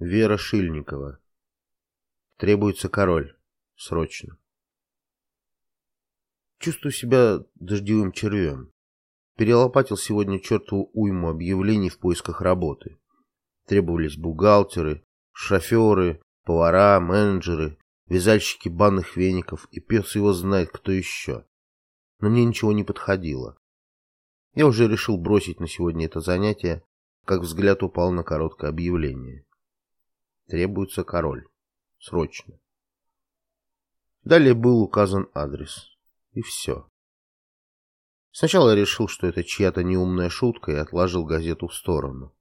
Вера Шильникова. Требуется король. Срочно. Чувствую себя дождевым червем. Перелопатил сегодня чертову уйму объявлений в поисках работы. Требовались бухгалтеры, шоферы, повара, менеджеры, вязальщики банных веников и пес его знает кто еще. Но мне ничего не подходило. Я уже решил бросить на сегодня это занятие, как взгляд упал на короткое объявление. Требуется король. Срочно. Далее был указан адрес. И все. Сначала я решил, что это чья-то неумная шутка, и отложил газету в сторону.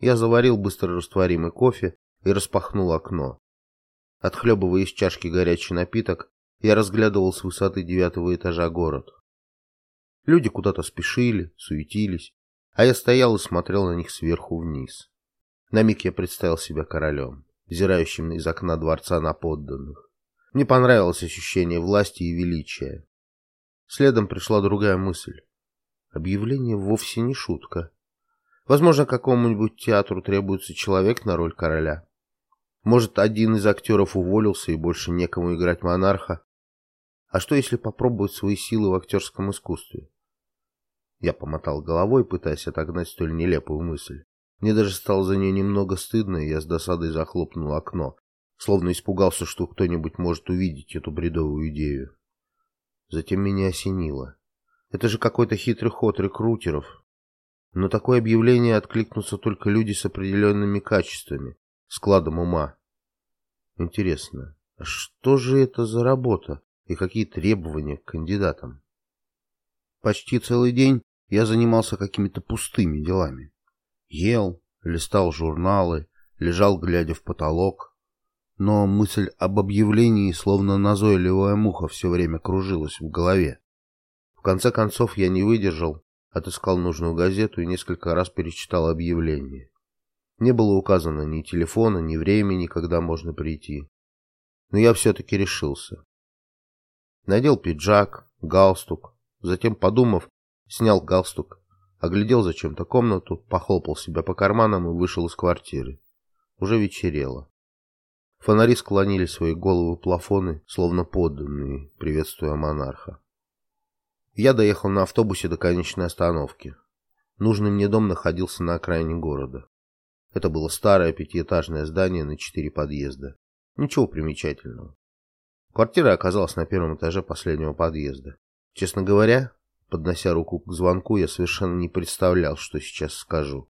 Я заварил быстро растворимый кофе и распахнул окно. Отхлебывая из чашки горячий напиток, я разглядывал с высоты девятого этажа город. Люди куда-то спешили, суетились, а я стоял и смотрел на них сверху вниз. На миг я представил себя королем, взирающим из окна дворца на подданных. Мне понравилось ощущение власти и величия. Следом пришла другая мысль. Объявление вовсе не шутка. Возможно, какому-нибудь театру требуется человек на роль короля. Может, один из актеров уволился и больше некому играть монарха. А что, если попробовать свои силы в актерском искусстве? Я помотал головой, пытаясь отогнать столь нелепую мысль. Мне даже стало за нее немного стыдно, и я с досадой захлопнул окно, словно испугался, что кто-нибудь может увидеть эту бредовую идею. Затем меня осенило. Это же какой-то хитрый ход рекрутеров. Но такое объявление откликнутся только люди с определенными качествами, складом ума. Интересно, а что же это за работа и какие требования к кандидатам? Почти целый день я занимался какими-то пустыми делами. Ел, листал журналы, лежал, глядя в потолок. Но мысль об объявлении, словно назойливая муха, все время кружилась в голове. В конце концов я не выдержал, отыскал нужную газету и несколько раз перечитал объявление. Не было указано ни телефона, ни времени, когда можно прийти. Но я все-таки решился. Надел пиджак, галстук, затем, подумав, снял галстук, оглядел зачем-то комнату, похлопал себя по карманам и вышел из квартиры. Уже вечерело. Фонари склонили свои головы в плафоны, словно подданные, приветствуя монарха. Я доехал на автобусе до конечной остановки. Нужный мне дом находился на окраине города. Это было старое пятиэтажное здание на четыре подъезда. Ничего примечательного. Квартира оказалась на первом этаже последнего подъезда. Честно говоря, Поднося руку к звонку, я совершенно не представлял, что сейчас скажу.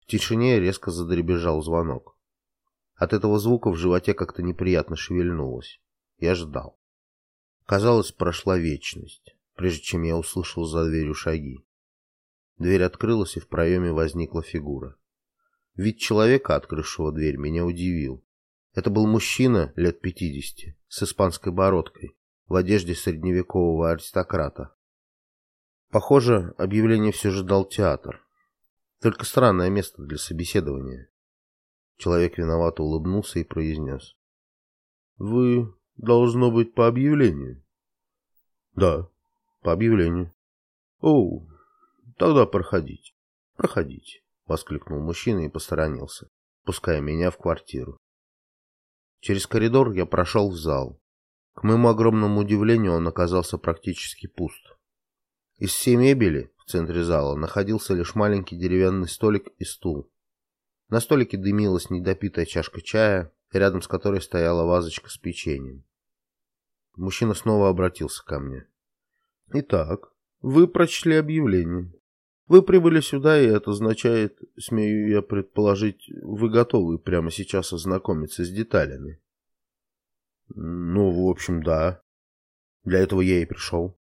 В тишине резко задребезжал звонок. От этого звука в животе как-то неприятно шевельнулось. Я ждал. Казалось, прошла вечность, прежде чем я услышал за дверью шаги. Дверь открылась, и в проеме возникла фигура. Вид человека, открывшего дверь, меня удивил. Это был мужчина лет пятидесяти, с испанской бородкой, в одежде средневекового аристократа. Похоже, объявление все же дал театр. Только странное место для собеседования. Человек виновато улыбнулся и произнес. «Вы, должно быть, по объявлению?» «Да, по объявлению». «Оу, тогда проходите, проходите», — воскликнул мужчина и посторонился, пуская меня в квартиру. Через коридор я прошел в зал. К моему огромному удивлению он оказался практически пуст. Из всей мебели в центре зала находился лишь маленький деревянный столик и стул. На столике дымилась недопитая чашка чая, рядом с которой стояла вазочка с печеньем. Мужчина снова обратился ко мне. «Итак, вы прочли объявление. Вы прибыли сюда, и это означает, смею я предположить, вы готовы прямо сейчас ознакомиться с деталями». «Ну, в общем, да. Для этого я и пришел».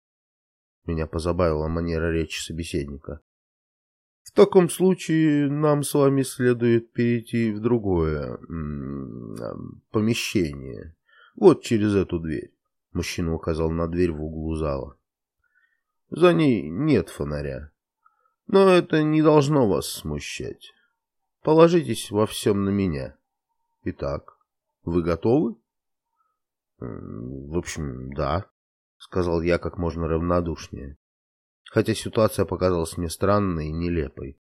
Меня позабавила манера речи собеседника. В таком случае нам с вами следует перейти в другое помещение. Вот через эту дверь. Мужчина указал на дверь в углу зала. За ней нет фонаря. Но это не должно вас смущать. Положитесь во всем на меня. Итак, вы готовы? В общем, да. — сказал я как можно равнодушнее. Хотя ситуация показалась мне странной и нелепой.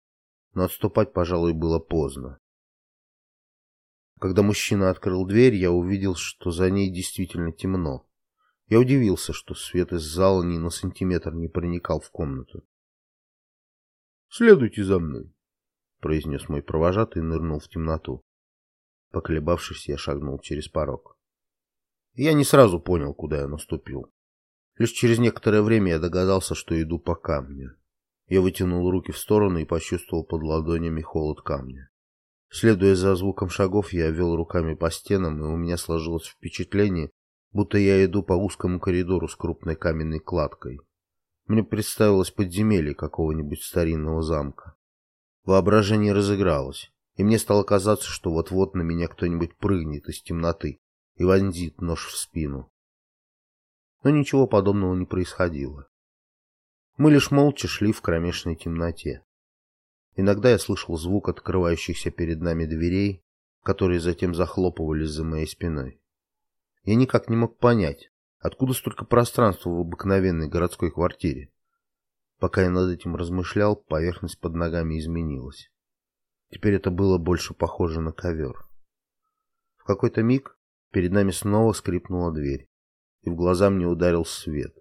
Но отступать, пожалуй, было поздно. Когда мужчина открыл дверь, я увидел, что за ней действительно темно. Я удивился, что свет из зала ни на сантиметр не проникал в комнату. «Следуйте за мной», — произнес мой провожатый и нырнул в темноту. Поколебавшись, я шагнул через порог. Я не сразу понял, куда я наступил. Лишь через некоторое время я догадался, что иду по камню. Я вытянул руки в стороны и почувствовал под ладонями холод камня. Следуя за звуком шагов, я вел руками по стенам, и у меня сложилось впечатление, будто я иду по узкому коридору с крупной каменной кладкой. Мне представилось подземелье какого-нибудь старинного замка. Воображение разыгралось, и мне стало казаться, что вот-вот на меня кто-нибудь прыгнет из темноты и вонзит нож в спину. Но ничего подобного не происходило. Мы лишь молча шли в кромешной темноте. Иногда я слышал звук открывающихся перед нами дверей, которые затем захлопывались за моей спиной. Я никак не мог понять, Откуда столько пространства в обыкновенной городской квартире? Пока я над этим размышлял, поверхность под ногами изменилась. Теперь это было больше похоже на ковер. В какой-то миг перед нами снова скрипнула дверь, и в глаза мне ударил свет.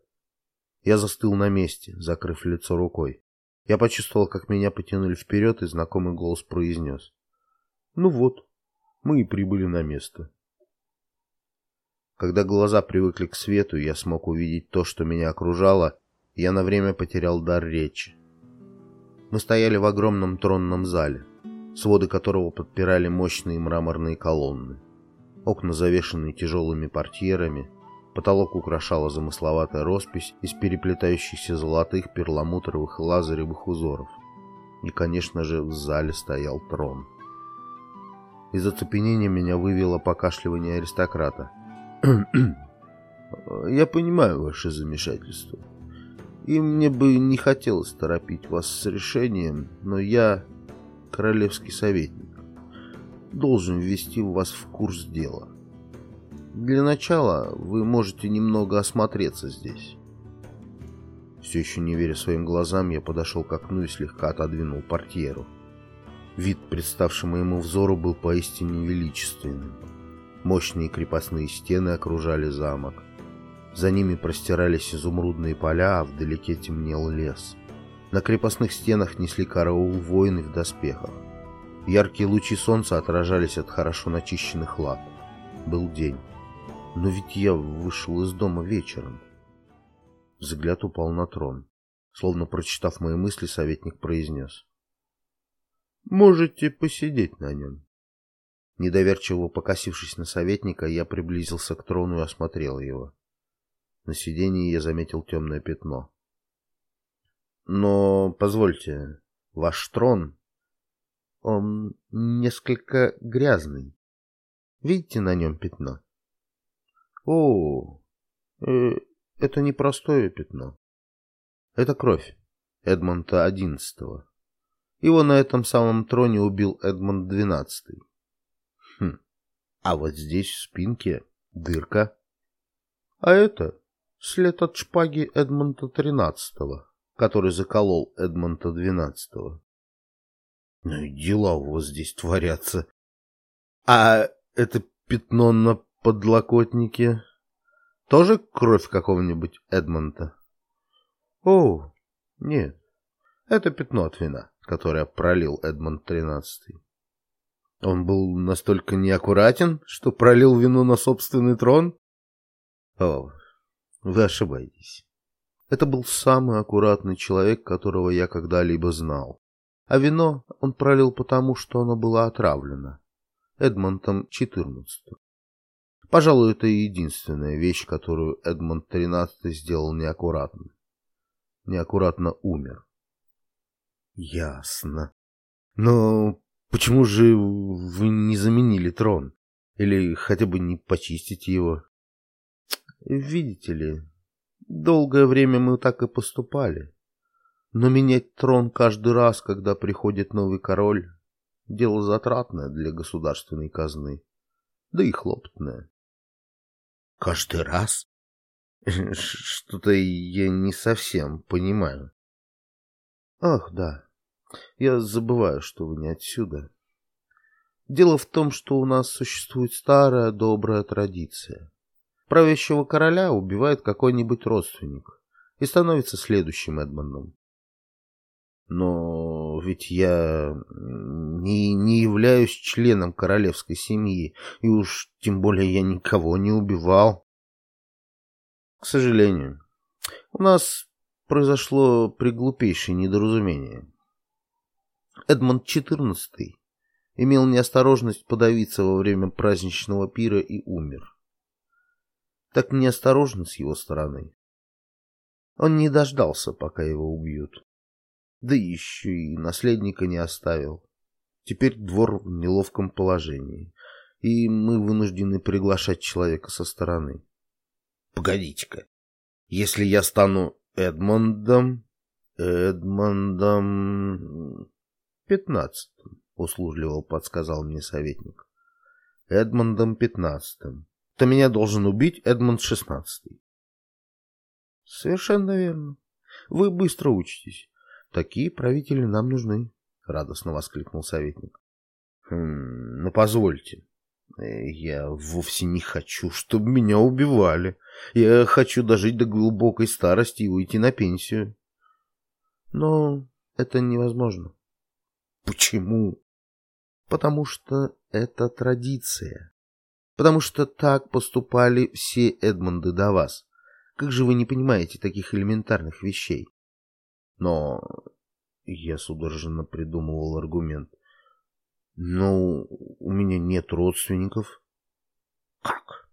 Я застыл на месте, закрыв лицо рукой. Я почувствовал, как меня потянули вперед, и знакомый голос произнес. «Ну вот, мы и прибыли на место». Когда глаза привыкли к свету, я смог увидеть то, что меня окружало, я на время потерял дар речи. Мы стояли в огромном тронном зале, своды которого подпирали мощные мраморные колонны. Окна завешены тяжелыми портьерами, потолок украшала замысловатая роспись из переплетающихся золотых, перламутровых и лазаревых узоров. И, конечно же, в зале стоял трон. Из оцепенения меня вывело покашливание аристократа. Я понимаю ваше замешательство. И мне бы не хотелось торопить вас с решением, но я, королевский советник, должен ввести вас в курс дела. Для начала вы можете немного осмотреться здесь. Все еще не веря своим глазам, я подошел к окну и слегка отодвинул портьеру. Вид, представший моему взору, был поистине величественным. Мощные крепостные стены окружали замок. За ними простирались изумрудные поля, а вдалеке темнел лес. На крепостных стенах несли караул воины в доспехах. Яркие лучи солнца отражались от хорошо начищенных лап. Был день. Но ведь я вышел из дома вечером. Взгляд упал на трон. Словно прочитав мои мысли, советник произнес. «Можете посидеть на нем». Недоверчиво покосившись на советника, я приблизился к трону и осмотрел его. На сиденье я заметил темное пятно. Но, позвольте, ваш трон, он несколько грязный. Видите на нем пятно? О, э, это не простое пятно. Это кровь Эдмонта XI. Его на этом самом троне убил Эдмонд XII. Хм. А вот здесь в спинке дырка. А это след от шпаги Эдмонта XIII, который заколол Эдмонта XII. Ну и дела у вас здесь творятся. А это пятно на подлокотнике тоже кровь какого-нибудь Эдмонта? О, нет. Это пятно от вина, которое пролил Эдмонд XIII. Он был настолько неаккуратен, что пролил вино на собственный трон? О, вы ошибаетесь. Это был самый аккуратный человек, которого я когда-либо знал. А вино он пролил потому, что оно было отравлено. Эдмонтом XIV. Пожалуй, это единственная вещь, которую Эдмонд XIII сделал неаккуратно. Неаккуратно умер. Ясно. Но Почему же вы не заменили трон? Или хотя бы не почистите его? Видите ли, долгое время мы так и поступали. Но менять трон каждый раз, когда приходит новый король, дело затратное для государственной казны, да и хлопотное. Каждый раз? Что-то я не совсем понимаю. Ах, да. Я забываю, что вы не отсюда. Дело в том, что у нас существует старая добрая традиция. Правящего короля убивает какой-нибудь родственник и становится следующим Эдмондом. Но ведь я не, не являюсь членом королевской семьи, и уж тем более я никого не убивал. К сожалению, у нас произошло приглупейшее недоразумение. Эдмонд XIV имел неосторожность подавиться во время праздничного пира и умер. Так неосторожно с его стороны. Он не дождался, пока его убьют. Да еще и наследника не оставил. Теперь двор в неловком положении, и мы вынуждены приглашать человека со стороны. Погодите-ка, если я стану Эдмондом... Эдмондом... Пятнадцатым, услужливо подсказал мне советник. Эдмондом пятнадцатым. То меня должен убить Эдмонд шестнадцатый. Совершенно верно. Вы быстро учитесь. Такие правители нам нужны, радостно воскликнул советник. Хм, ну позвольте. Я вовсе не хочу, чтобы меня убивали. Я хочу дожить до глубокой старости и уйти на пенсию. Но это невозможно. Почему? Потому что это традиция. Потому что так поступали все Эдмонды до вас. Как же вы не понимаете таких элементарных вещей? Но я судорожно придумывал аргумент. Но у меня нет родственников. Как?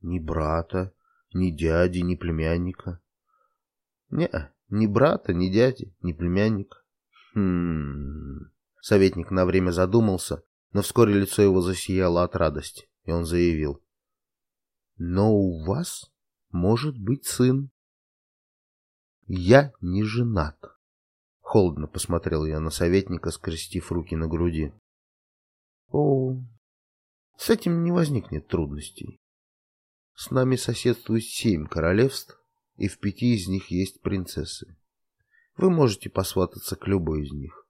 Ни брата, ни дяди, ни племянника. Не, ни брата, ни дяди, ни племянника. Хм. Советник на время задумался, но вскоре лицо его засияло от радости, и он заявил. Но у вас может быть сын. Я не женат. Холодно посмотрел я на советника, скрестив руки на груди. О, с этим не возникнет трудностей. С нами соседствует семь королевств, и в пяти из них есть принцессы. Вы можете посвататься к любой из них.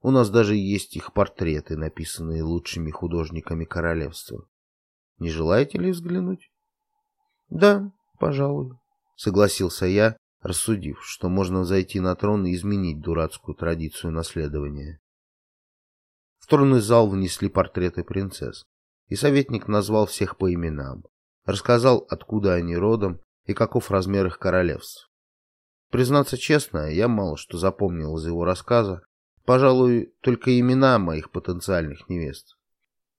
У нас даже есть их портреты, написанные лучшими художниками королевства. Не желаете ли взглянуть? Да, пожалуй, согласился я, рассудив, что можно зайти на трон и изменить дурацкую традицию наследования. В тронный зал внесли портреты принцесс, и советник назвал всех по именам, рассказал, откуда они родом и каков размер их королевств. Признаться честно, я мало что запомнил из его рассказа, пожалуй, только имена моих потенциальных невест.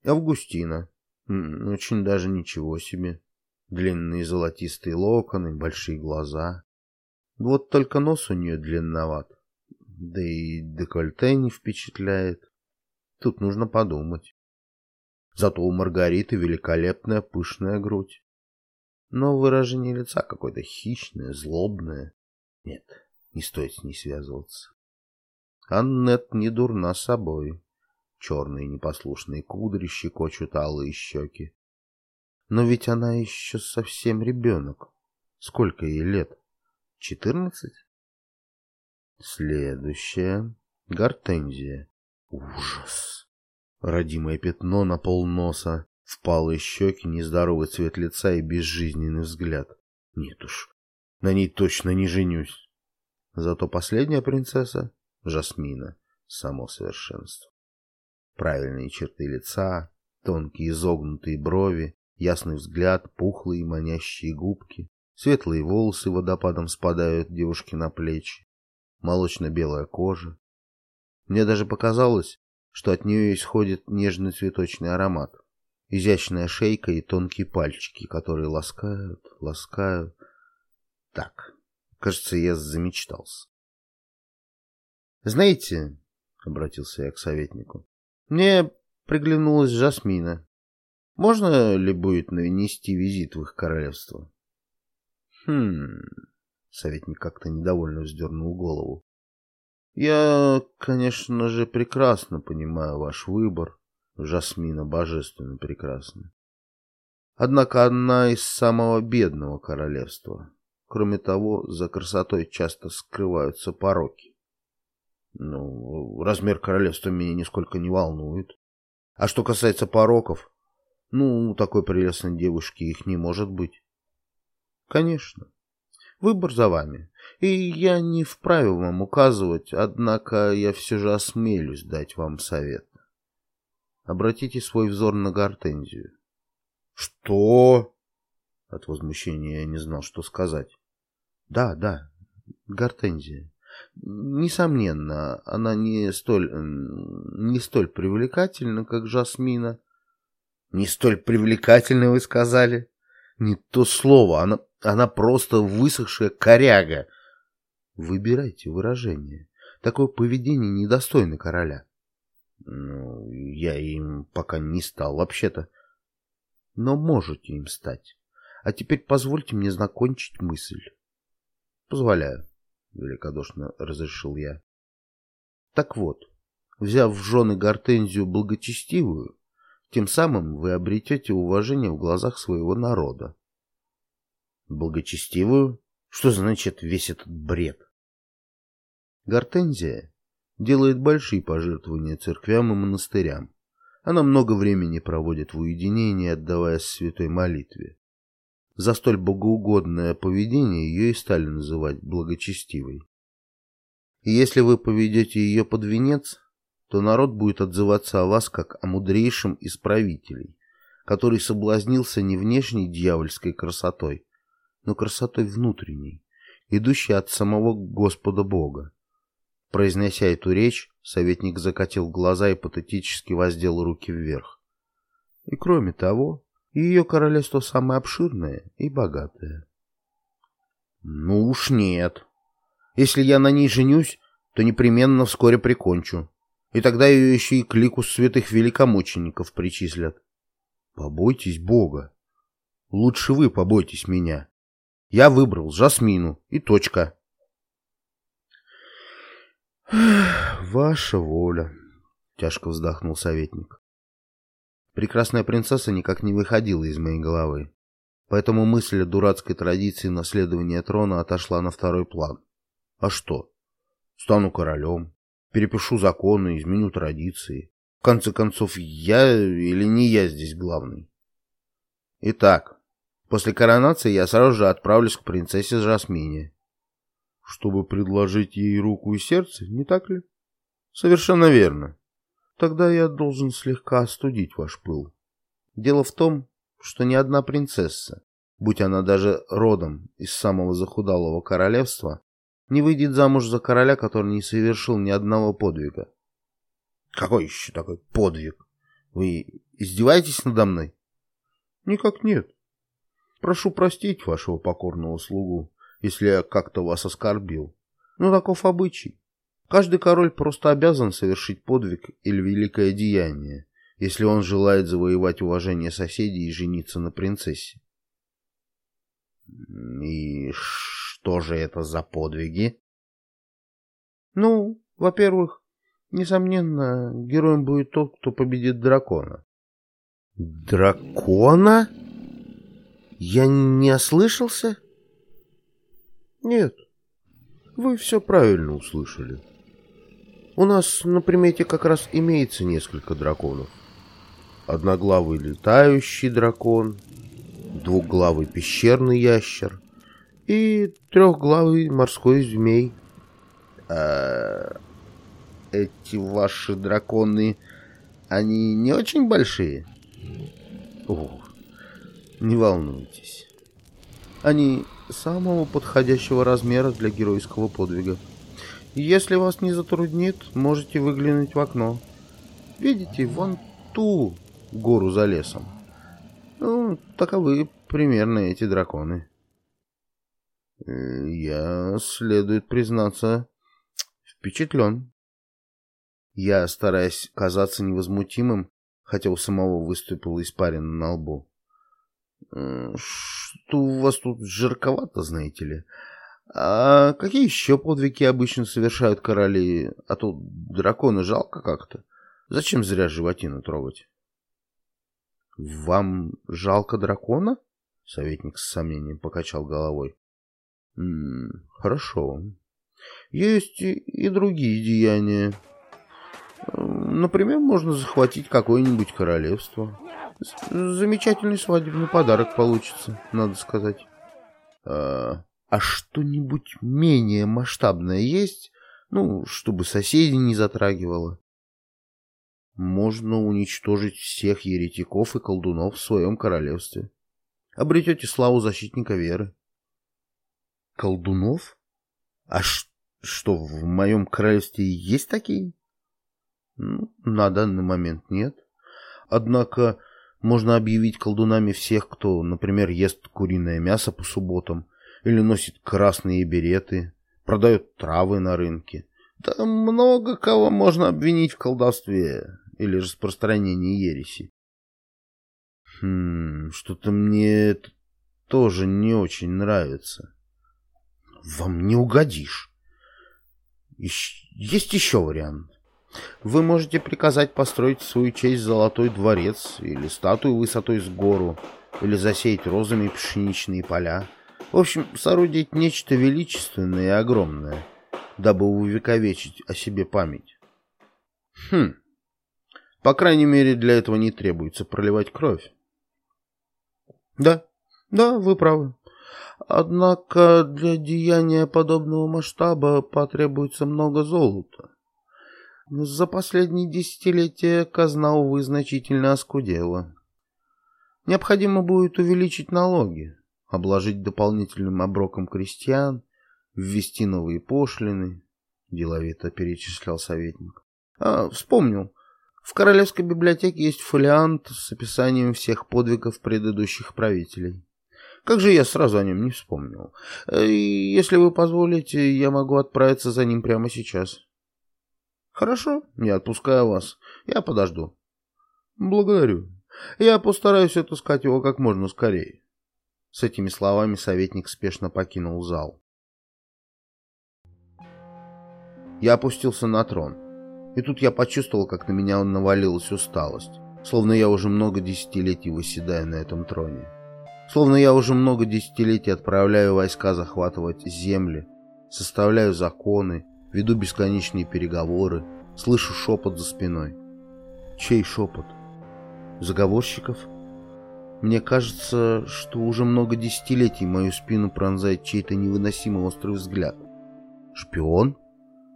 Августина, очень даже ничего себе, длинные золотистые локоны, большие глаза. Вот только нос у нее длинноват. Да и декольте не впечатляет. Тут нужно подумать. Зато у Маргариты великолепная пышная грудь. Но выражение лица какое-то хищное, злобное. Нет, не стоит с ней связываться. Аннет не дурна собой. Черные непослушные кудри щекочут алые щеки. Но ведь она еще совсем ребенок. Сколько ей лет? Четырнадцать? Следующая. Гортензия. Ужас. Родимое пятно на полноса, впалые щеки, нездоровый цвет лица и безжизненный взгляд. Нет уж, на ней точно не женюсь. Зато последняя принцесса — Жасмина, само совершенство. Правильные черты лица, тонкие изогнутые брови, ясный взгляд, пухлые манящие губки. Светлые волосы водопадом спадают девушке на плечи, молочно-белая кожа. Мне даже показалось, что от нее исходит нежный цветочный аромат. Изящная шейка и тонкие пальчики, которые ласкают, ласкают. Так, кажется, я замечтался. «Знаете, — обратился я к советнику, — мне приглянулась Жасмина. Можно ли будет нанести визит в их королевство?» Хм. Советник как-то недовольно вздернул голову. Я, конечно же, прекрасно понимаю ваш выбор. Жасмина божественно прекрасна. Однако она из самого бедного королевства. Кроме того, за красотой часто скрываются пороки. Ну, размер королевства меня нисколько не волнует. А что касается пороков, ну, у такой прелестной девушки их не может быть. Конечно. Выбор за вами. И я не вправе вам указывать, однако я все же осмелюсь дать вам совет. Обратите свой взор на гортензию. Что? От возмущения я не знал, что сказать. Да, да, гортензия. Несомненно, она не столь, не столь привлекательна, как жасмина. Не столь привлекательна, вы сказали? Не то слово, она, она просто высохшая коряга. Выбирайте выражение. Такое поведение недостойно короля. Ну, я им пока не стал, вообще-то. Но можете им стать. А теперь позвольте мне закончить мысль. Позволяю, великодушно разрешил я. Так вот, взяв в жены гортензию благочестивую, тем самым вы обретете уважение в глазах своего народа. Благочестивую? Что значит весь этот бред? Гортензия делает большие пожертвования церквям и монастырям. Она много времени проводит в уединении, отдаваясь святой молитве. За столь богоугодное поведение ее и стали называть благочестивой. И если вы поведете ее под венец, то народ будет отзываться о вас как о мудрейшем из правителей, который соблазнился не внешней дьявольской красотой, но красотой внутренней, идущей от самого Господа Бога. Произнеся эту речь, советник закатил глаза и патетически воздел руки вверх. И кроме того, ее королевство самое обширное и богатое. Ну уж нет. Если я на ней женюсь, то непременно вскоре прикончу. И тогда ее еще и к лику святых великомучеников причислят. Побойтесь Бога. Лучше вы побойтесь меня. Я выбрал Жасмину и точка. «Ваша воля», — тяжко вздохнул советник. Прекрасная принцесса никак не выходила из моей головы, поэтому мысль о дурацкой традиции наследования трона отошла на второй план. А что? Стану королем, перепишу законы, изменю традиции. В конце концов, я или не я здесь главный? Итак, после коронации я сразу же отправлюсь к принцессе Жасмине чтобы предложить ей руку и сердце, не так ли? Совершенно верно. Тогда я должен слегка остудить ваш пыл. Дело в том, что ни одна принцесса, будь она даже родом из самого захудалого королевства, не выйдет замуж за короля, который не совершил ни одного подвига. Какой еще такой подвиг? Вы издеваетесь надо мной? Никак нет. Прошу простить вашего покорного слугу если я как-то вас оскорбил. Но таков обычай. Каждый король просто обязан совершить подвиг или великое деяние, если он желает завоевать уважение соседей и жениться на принцессе. И что же это за подвиги? Ну, во-первых, несомненно, героем будет тот, кто победит дракона. Дракона? Я не ослышался? Нет, вы все правильно услышали. У нас на примете как раз имеется несколько драконов. Одноглавый летающий дракон, двухглавый пещерный ящер и трехглавый морской змей. А эти ваши драконы, они не очень большие? О, не волнуйтесь. Они самого подходящего размера для геройского подвига. Если вас не затруднит, можете выглянуть в окно. Видите, вон ту гору за лесом. Ну, таковы примерно эти драконы. Э, я, следует признаться, впечатлен. Я, стараясь казаться невозмутимым, хотя у самого выступил испарина на лбу, что у вас тут жарковато, знаете ли. А какие еще подвиги обычно совершают короли? А то дракона жалко как-то. Зачем зря животину трогать? Вам жалко дракона? Советник с сомнением покачал головой. Хорошо. Есть и другие деяния. Например, можно захватить какое-нибудь королевство. Замечательный свадебный подарок получится, надо сказать. А, а что-нибудь менее масштабное есть? Ну, чтобы соседей не затрагивало. Можно уничтожить всех еретиков и колдунов в своем королевстве. Обретете славу защитника веры. Колдунов? А что, в моем королевстве есть такие? Ну, на данный момент нет. Однако можно объявить колдунами всех, кто, например, ест куриное мясо по субботам или носит красные береты, продает травы на рынке. Да много кого можно обвинить в колдовстве или распространении ереси. Хм, что-то мне это тоже не очень нравится. Вам не угодишь. Есть еще вариант. Вы можете приказать построить в свою честь золотой дворец или статую высотой с гору, или засеять розами пшеничные поля. В общем, соорудить нечто величественное и огромное, дабы увековечить о себе память. Хм. По крайней мере, для этого не требуется проливать кровь. Да, да, вы правы. Однако для деяния подобного масштаба потребуется много золота. За последние десятилетия казна, увы, значительно оскудела. Необходимо будет увеличить налоги, обложить дополнительным оброком крестьян, ввести новые пошлины, — деловито перечислял советник. А, вспомнил. В Королевской библиотеке есть фолиант с описанием всех подвигов предыдущих правителей. Как же я сразу о нем не вспомнил? Э, если вы позволите, я могу отправиться за ним прямо сейчас. Хорошо, я отпускаю вас. Я подожду. Благодарю. Я постараюсь отыскать его как можно скорее. С этими словами советник спешно покинул зал. Я опустился на трон. И тут я почувствовал, как на меня навалилась усталость. Словно я уже много десятилетий выседаю на этом троне. Словно я уже много десятилетий отправляю войска захватывать земли, составляю законы, Веду бесконечные переговоры, слышу шепот за спиной. Чей шепот? Заговорщиков? Мне кажется, что уже много десятилетий мою спину пронзает чей-то невыносимо острый взгляд. Шпион?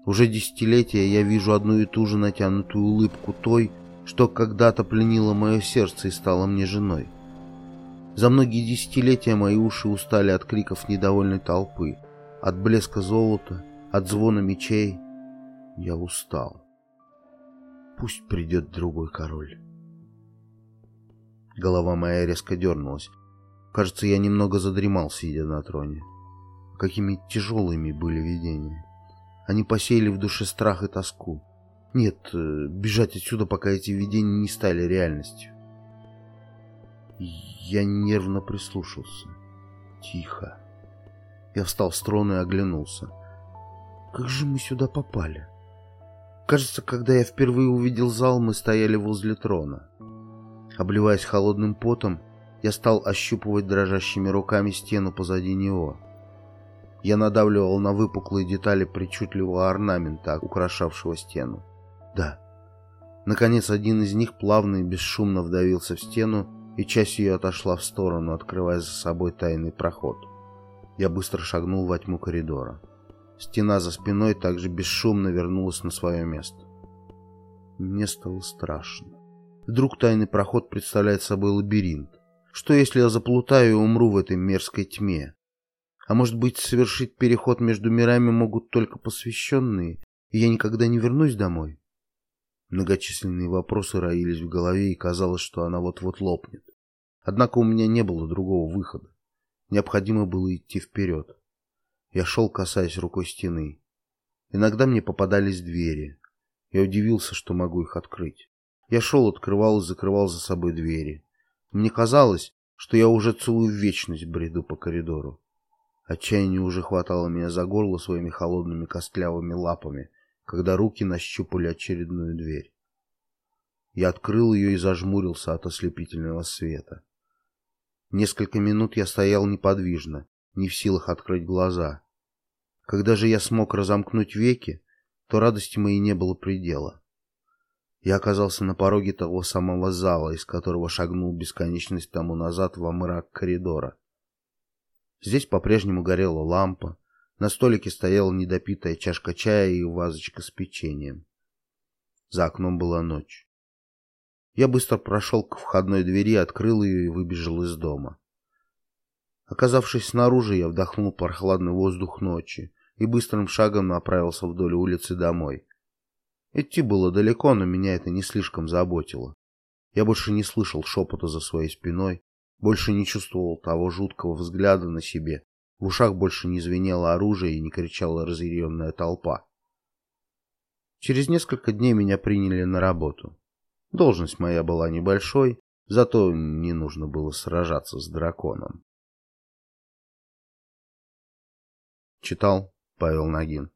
Уже десятилетия я вижу одну и ту же натянутую улыбку той, что когда-то пленила мое сердце и стала мне женой. За многие десятилетия мои уши устали от криков недовольной толпы, от блеска золота, от звона мечей я устал. Пусть придет другой король. Голова моя резко дернулась. Кажется, я немного задремал, сидя на троне. Какими тяжелыми были видения. Они посеяли в душе страх и тоску. Нет, э, бежать отсюда, пока эти видения не стали реальностью. Я нервно прислушался. Тихо. Я встал с трона и оглянулся. Как же мы сюда попали? Кажется, когда я впервые увидел зал, мы стояли возле трона. Обливаясь холодным потом, я стал ощупывать дрожащими руками стену позади него. Я надавливал на выпуклые детали причудливого орнамента, украшавшего стену. Да. Наконец, один из них плавно и бесшумно вдавился в стену, и часть ее отошла в сторону, открывая за собой тайный проход. Я быстро шагнул во тьму коридора. Стена за спиной также бесшумно вернулась на свое место. Мне стало страшно. Вдруг тайный проход представляет собой лабиринт. Что если я заплутаю и умру в этой мерзкой тьме? А может быть, совершить переход между мирами могут только посвященные, и я никогда не вернусь домой? Многочисленные вопросы роились в голове, и казалось, что она вот-вот лопнет. Однако у меня не было другого выхода. Необходимо было идти вперед. Я шел, касаясь рукой стены. Иногда мне попадались двери. Я удивился, что могу их открыть. Я шел, открывал и закрывал за собой двери. Мне казалось, что я уже целую вечность бреду по коридору. Отчаяние уже хватало меня за горло своими холодными костлявыми лапами, когда руки нащупали очередную дверь. Я открыл ее и зажмурился от ослепительного света. Несколько минут я стоял неподвижно, не в силах открыть глаза. Когда же я смог разомкнуть веки, то радости моей не было предела. Я оказался на пороге того самого зала, из которого шагнул бесконечность тому назад во мрак коридора. Здесь по-прежнему горела лампа, на столике стояла недопитая чашка чая и вазочка с печеньем. За окном была ночь. Я быстро прошел к входной двери, открыл ее и выбежал из дома. Оказавшись снаружи, я вдохнул прохладный воздух ночи и быстрым шагом направился вдоль улицы домой. Идти было далеко, но меня это не слишком заботило. Я больше не слышал шепота за своей спиной, больше не чувствовал того жуткого взгляда на себе, в ушах больше не звенело оружие и не кричала разъяренная толпа. Через несколько дней меня приняли на работу. Должность моя была небольшой, зато не нужно было сражаться с драконом. Читал Павел Нагин